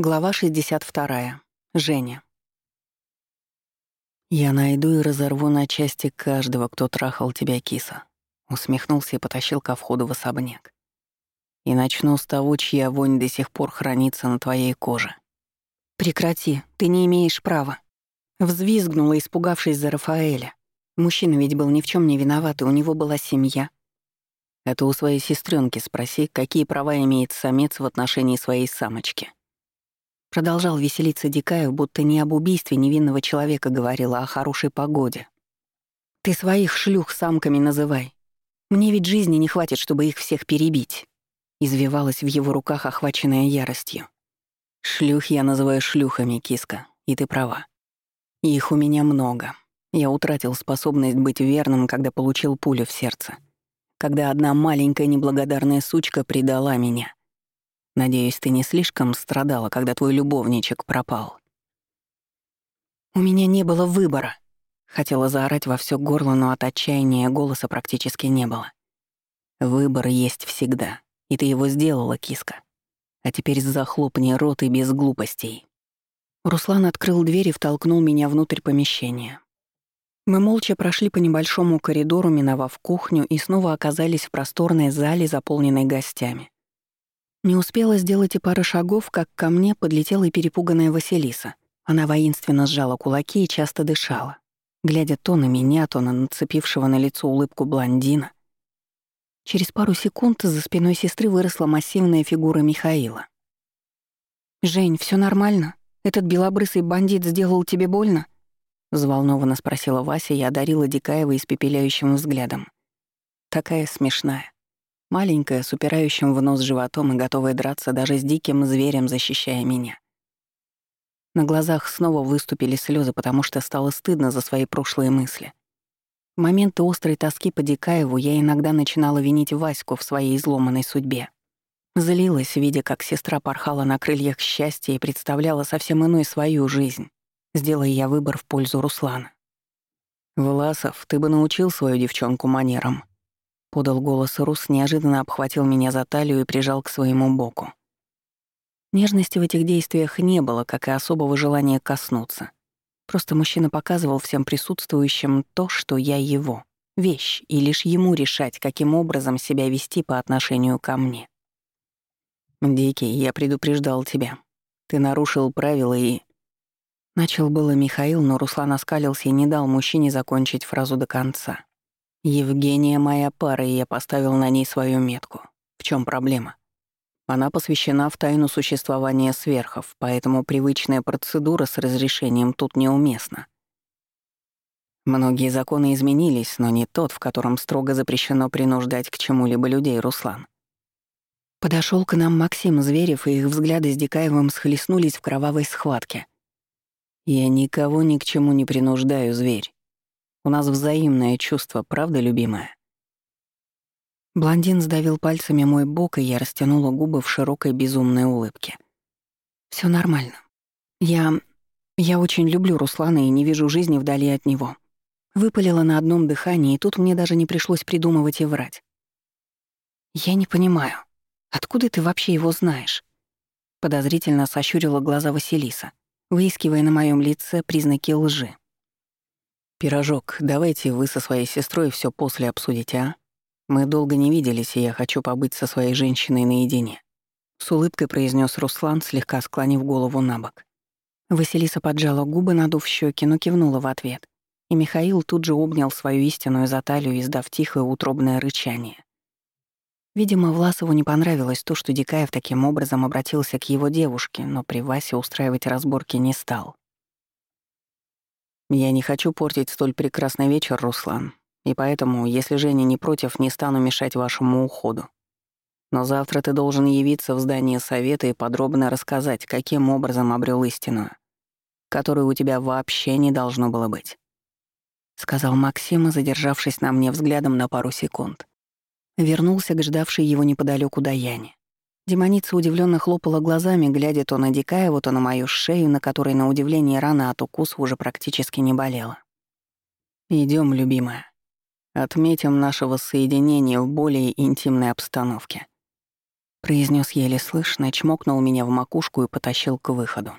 Глава 62. Женя. «Я найду и разорву на части каждого, кто трахал тебя, киса», — усмехнулся и потащил ко входу в особняк. «И начну с того, чья вонь до сих пор хранится на твоей коже». «Прекрати, ты не имеешь права», — взвизгнула, испугавшись за Рафаэля. Мужчина ведь был ни в чем не виноват, и у него была семья. «Это у своей сестренки спроси, какие права имеет самец в отношении своей самочки». Продолжал веселиться Дикаев, будто не об убийстве невинного человека говорила, а о хорошей погоде. «Ты своих шлюх самками называй. Мне ведь жизни не хватит, чтобы их всех перебить», — извивалась в его руках, охваченная яростью. «Шлюх я называю шлюхами, киска, и ты права. Их у меня много. Я утратил способность быть верным, когда получил пулю в сердце. Когда одна маленькая неблагодарная сучка предала меня. Надеюсь, ты не слишком страдала, когда твой любовничек пропал. У меня не было выбора. Хотела заорать во все горло, но от отчаяния голоса практически не было. Выбор есть всегда, и ты его сделала, киска. А теперь захлопни рот и без глупостей. Руслан открыл дверь и втолкнул меня внутрь помещения. Мы молча прошли по небольшому коридору, миновав кухню, и снова оказались в просторной зале, заполненной гостями. Не успела сделать и пары шагов, как ко мне подлетела и перепуганная Василиса. Она воинственно сжала кулаки и часто дышала, глядя то на меня, то на нацепившего на лицо улыбку блондина. Через пару секунд за спиной сестры выросла массивная фигура Михаила. «Жень, все нормально? Этот белобрысый бандит сделал тебе больно?» Взволнованно спросила Вася и одарила Дикаева испепеляющим взглядом. Такая смешная. Маленькая, с упирающим в нос животом и готовая драться даже с диким зверем, защищая меня. На глазах снова выступили слезы, потому что стало стыдно за свои прошлые мысли. В моменты острой тоски по Дикаеву я иногда начинала винить Ваську в своей изломанной судьбе. Злилась, видя, как сестра порхала на крыльях счастья и представляла совсем иной свою жизнь, сделая я выбор в пользу Руслана. «Власов, ты бы научил свою девчонку манерам», — подал голос Рус, неожиданно обхватил меня за талию и прижал к своему боку. Нежности в этих действиях не было, как и особого желания коснуться. Просто мужчина показывал всем присутствующим то, что я его, вещь, и лишь ему решать, каким образом себя вести по отношению ко мне. «Дикий, я предупреждал тебя. Ты нарушил правила и...» Начал было Михаил, но Руслан оскалился и не дал мужчине закончить фразу до конца. Евгения моя пара, и я поставил на ней свою метку. В чем проблема? Она посвящена в тайну существования сверхов, поэтому привычная процедура с разрешением тут неуместна. Многие законы изменились, но не тот, в котором строго запрещено принуждать к чему-либо людей, Руслан. Подошел к нам Максим Зверев, и их взгляды с Дикаевым схлестнулись в кровавой схватке. «Я никого ни к чему не принуждаю, зверь. У нас взаимное чувство, правда, любимая?» Блондин сдавил пальцами мой бок, и я растянула губы в широкой безумной улыбке. Все нормально. Я... я очень люблю Руслана и не вижу жизни вдали от него. Выпалила на одном дыхании, и тут мне даже не пришлось придумывать и врать. «Я не понимаю, откуда ты вообще его знаешь?» Подозрительно сощурила глаза Василиса, выискивая на моем лице признаки лжи. «Пирожок, давайте вы со своей сестрой все после обсудите, а? Мы долго не виделись, и я хочу побыть со своей женщиной наедине», — с улыбкой произнес Руслан, слегка склонив голову на бок. Василиса поджала губы, надув щеки, но кивнула в ответ. И Михаил тут же обнял свою истинную за талию, издав тихое утробное рычание. Видимо, Власову не понравилось то, что Дикаев таким образом обратился к его девушке, но при Васе устраивать разборки не стал. Я не хочу портить столь прекрасный вечер, Руслан, и поэтому, если Женя не против, не стану мешать вашему уходу. Но завтра ты должен явиться в здание совета и подробно рассказать, каким образом обрел истину, которой у тебя вообще не должно было быть», — сказал Максим, задержавшись на мне взглядом на пару секунд. Вернулся к ждавшей его неподалеку Даяне. Демоница удивленно хлопала глазами, глядя то на Дикаеву, то на мою шею, на которой, на удивление, рана от укуса уже практически не болела. Идем, любимая. Отметим нашего соединения в более интимной обстановке», — произнес еле слышно, чмокнул меня в макушку и потащил к выходу.